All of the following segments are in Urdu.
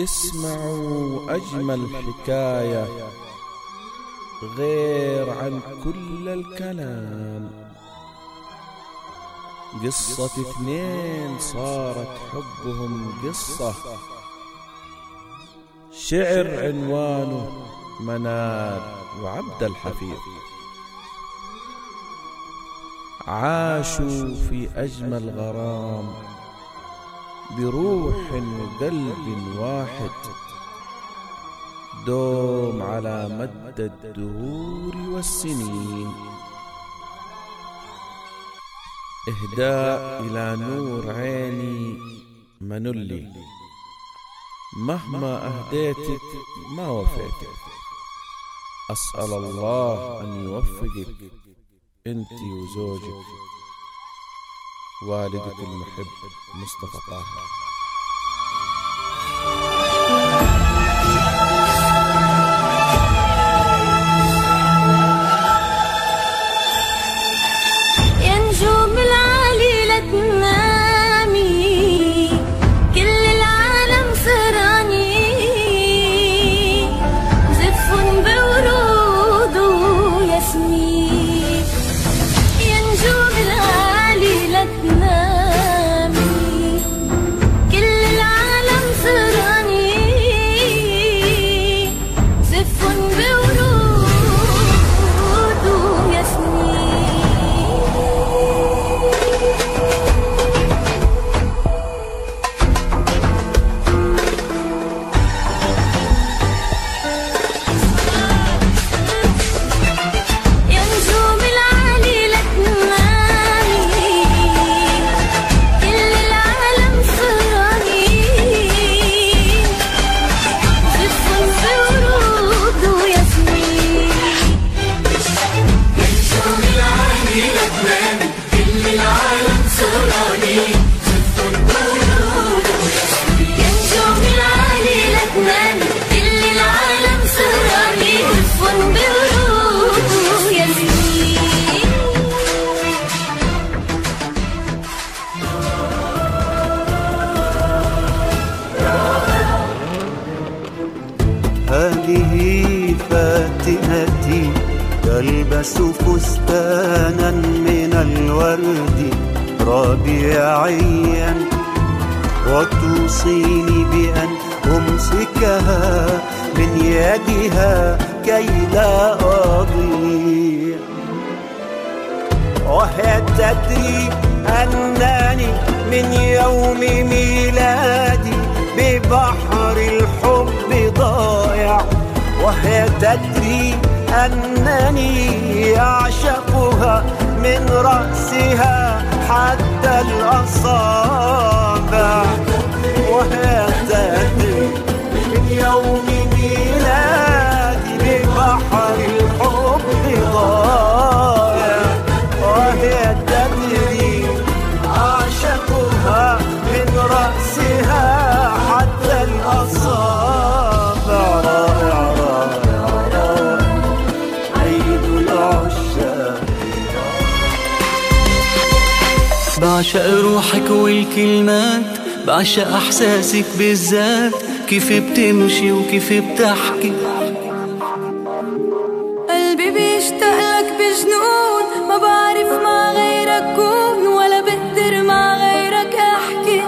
اسمعوا أجمل حكاية غير عن كل الكلام. قصة اثنين صارت حبهم قصة. شعر عنوانه منال وعبد الحفيظ. عاشوا في أجمل غرام. بروح وقلب واحد. دوم على مد الدهور والسنين. إهداء إلى نور عيني منلي مهما أهديتك ما وفيتك. أسأل الله أن يوفقك. أنت وزوجك. والدة المحب مصطفى طاهر وتوصيني بأن أمسكها من يدها كي لا أضيع. وهي تدري أنني من يوم ميلادي ببحر الحب ضايع. وهي تدري أنني أعشقها من رأسها حتى الأصابع. روحك والكلمات بعشق احساسك بالذات كيف بتمشي وكيف بتحكي قلبي بيشتاق لك بجنون ما بعرف مع غيرك كون ولا بقدر مع غيرك احكي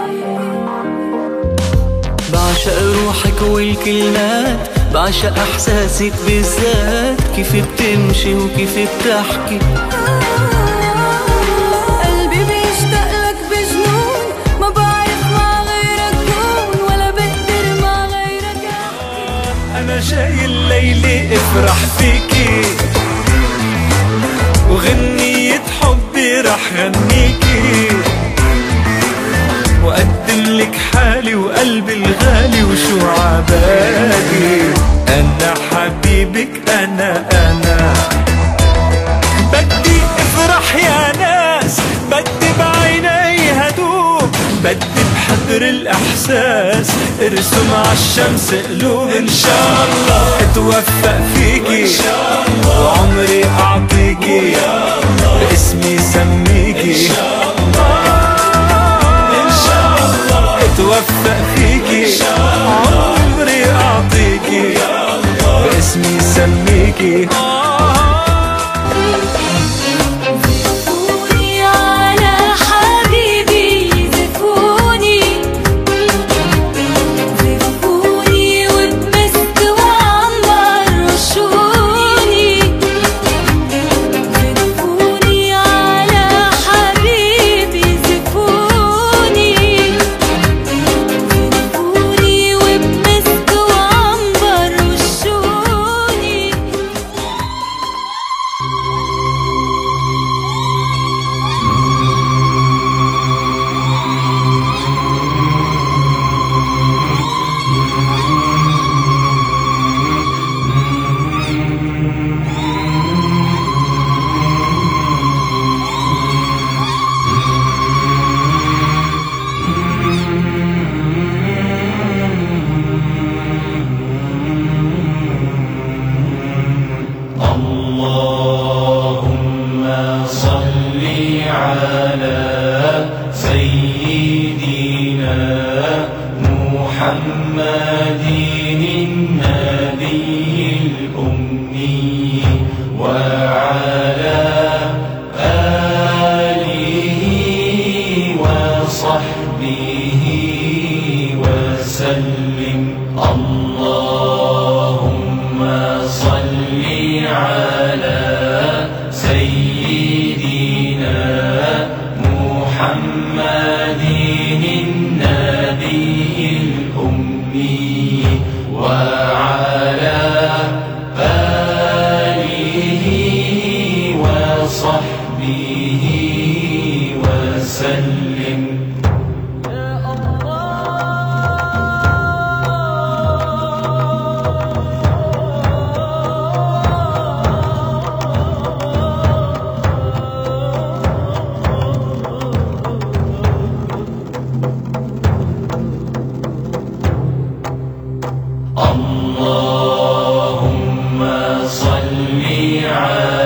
بعشق روحك والكلمات بعشق احساسك بالذات كيف بتمشي وكيف بتحكي انا جاي الليلة افرح فيكي. وغنية حبي رح غنيكي. وقدم لك حالي وقلبي الغالي وشو عبالي انا حبيبك انا انا بدي افرح يا قدر الاحساس ارسم على الشمس قلوب ان شاء الله اتوفق فيكي وعمري اعطيك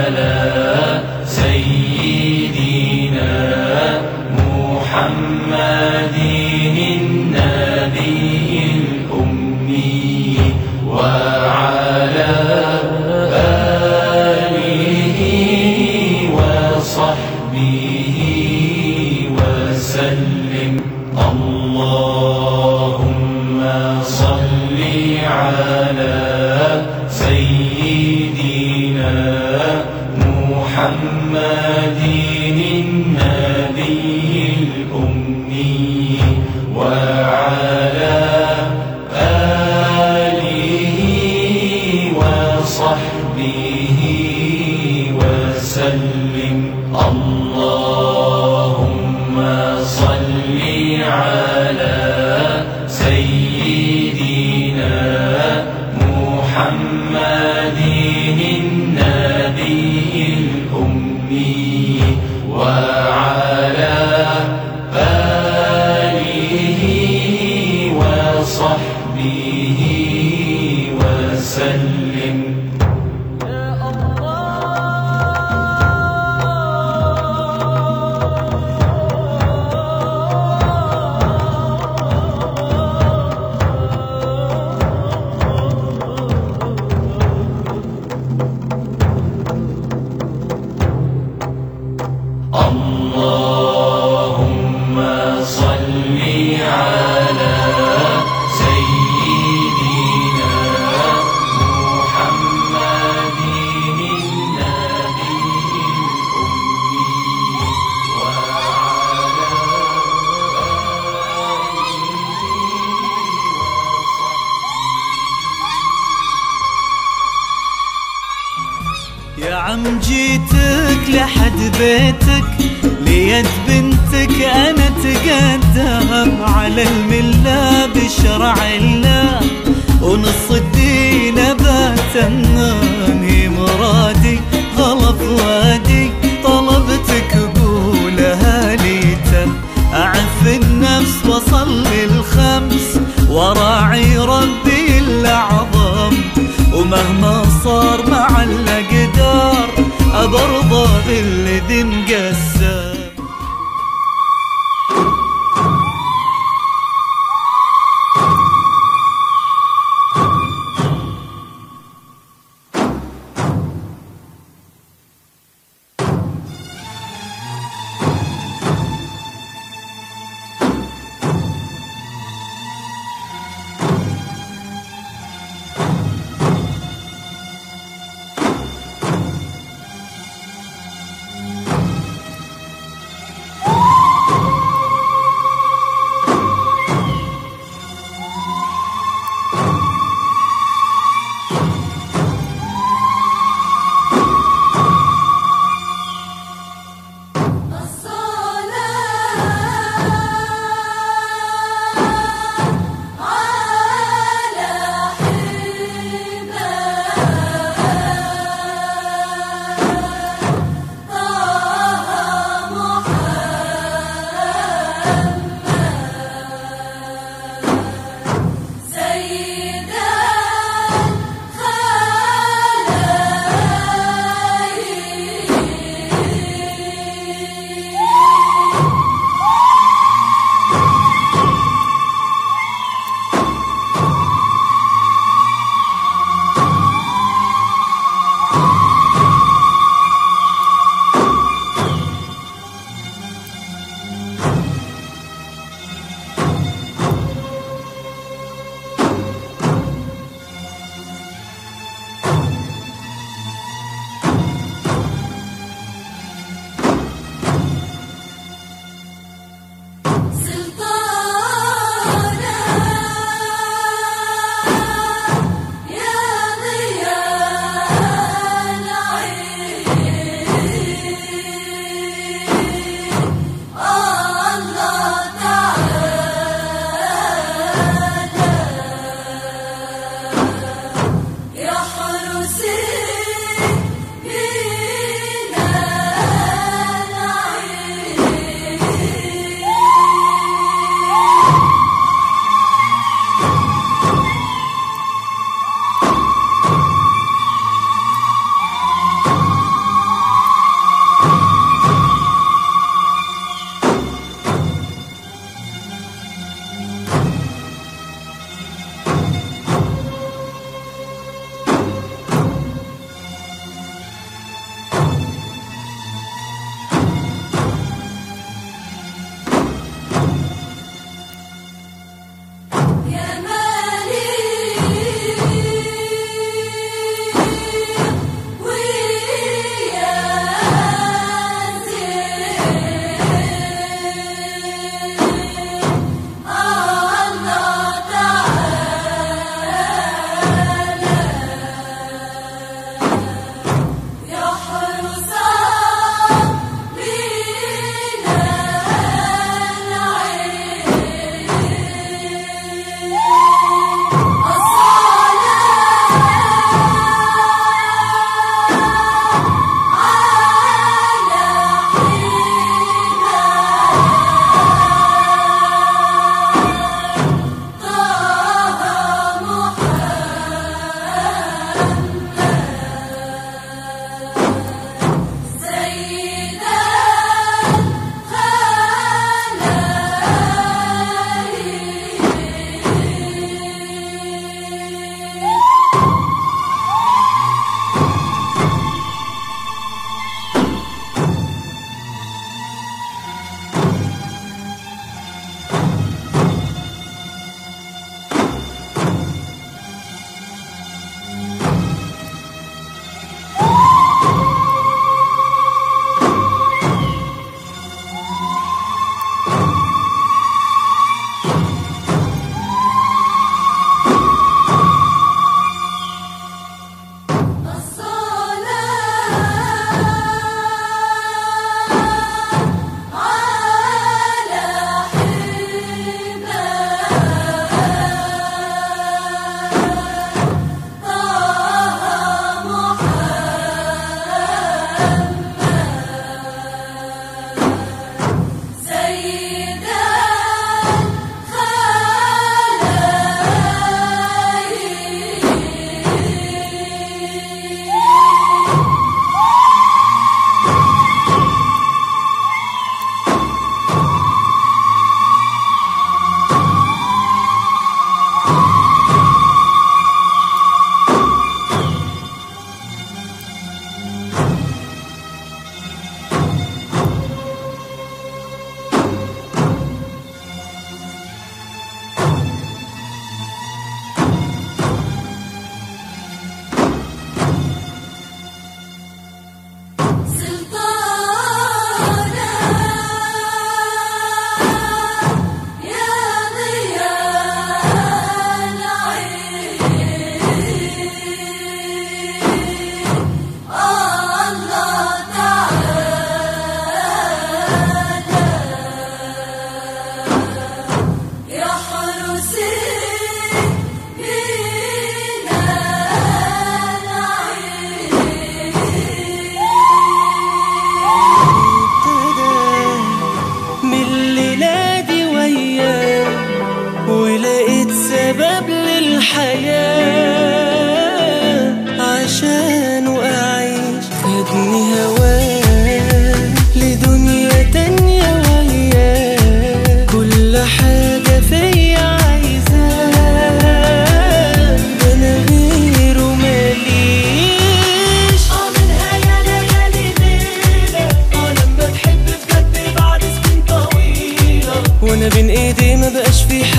لا بالذي مقسم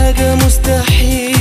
حاجة مستحيل.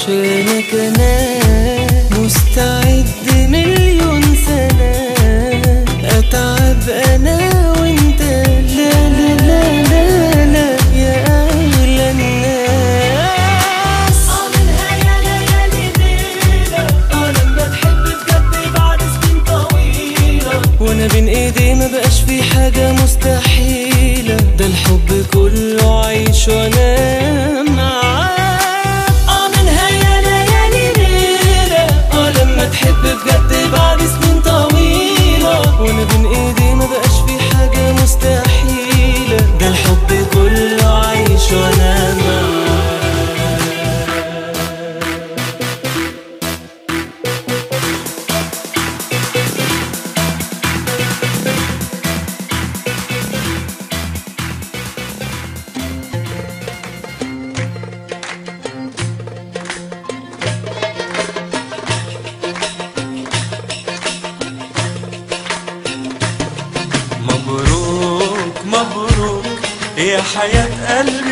خلاص عشانك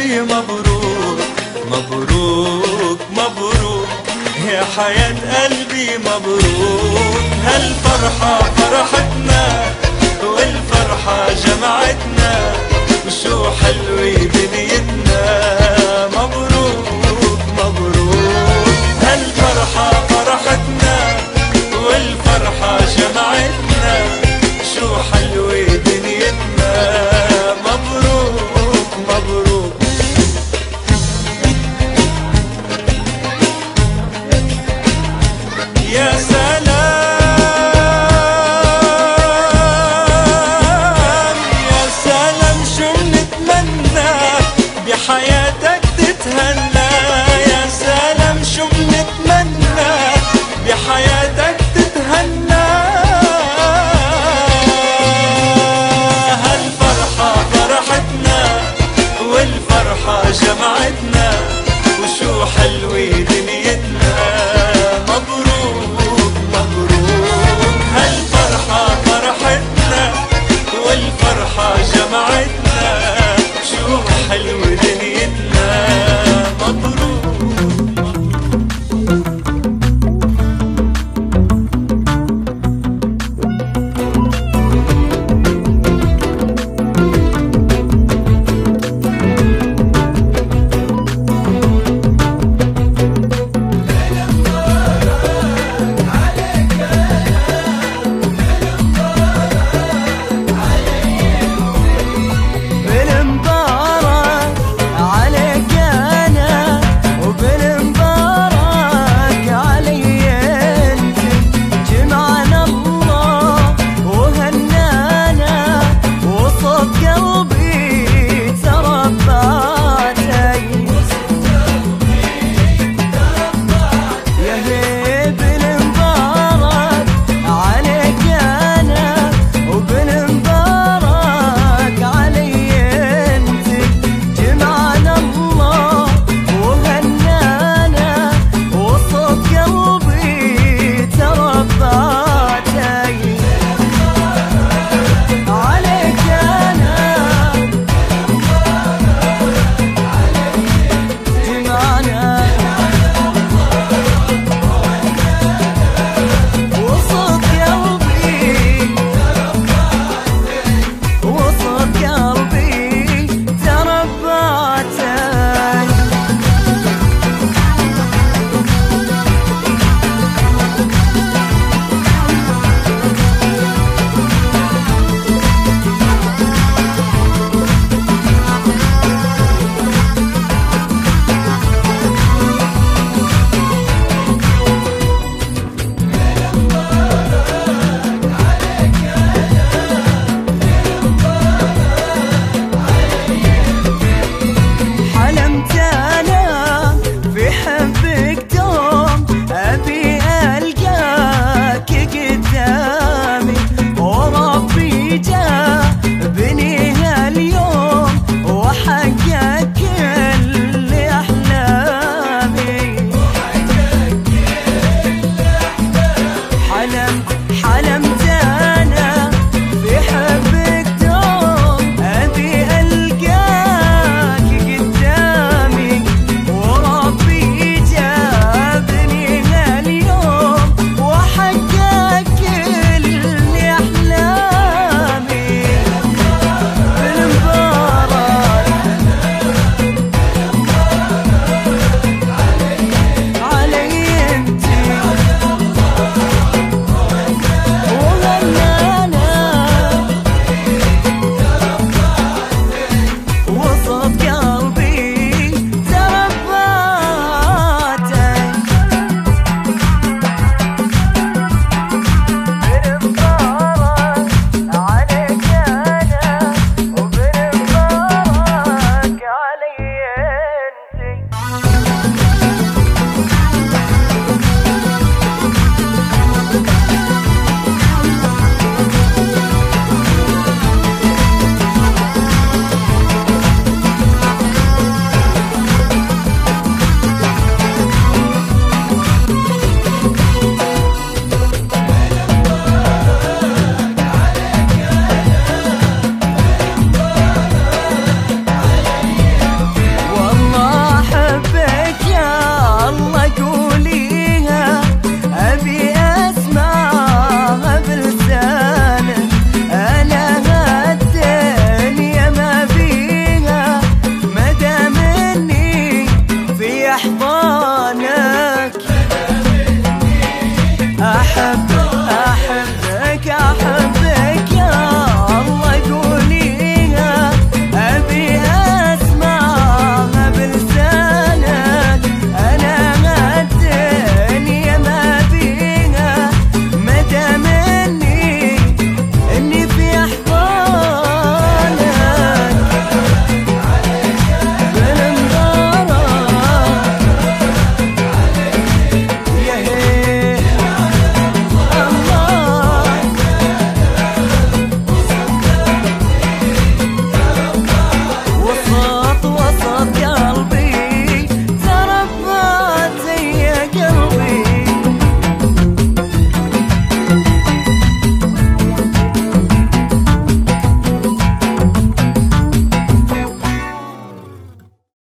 هي مبروك مبروك مبروك، يا حياة قلبي مبروك. هالفرحة فرحتنا والفرحة جمعتنا، وشو حلوة بنيتنا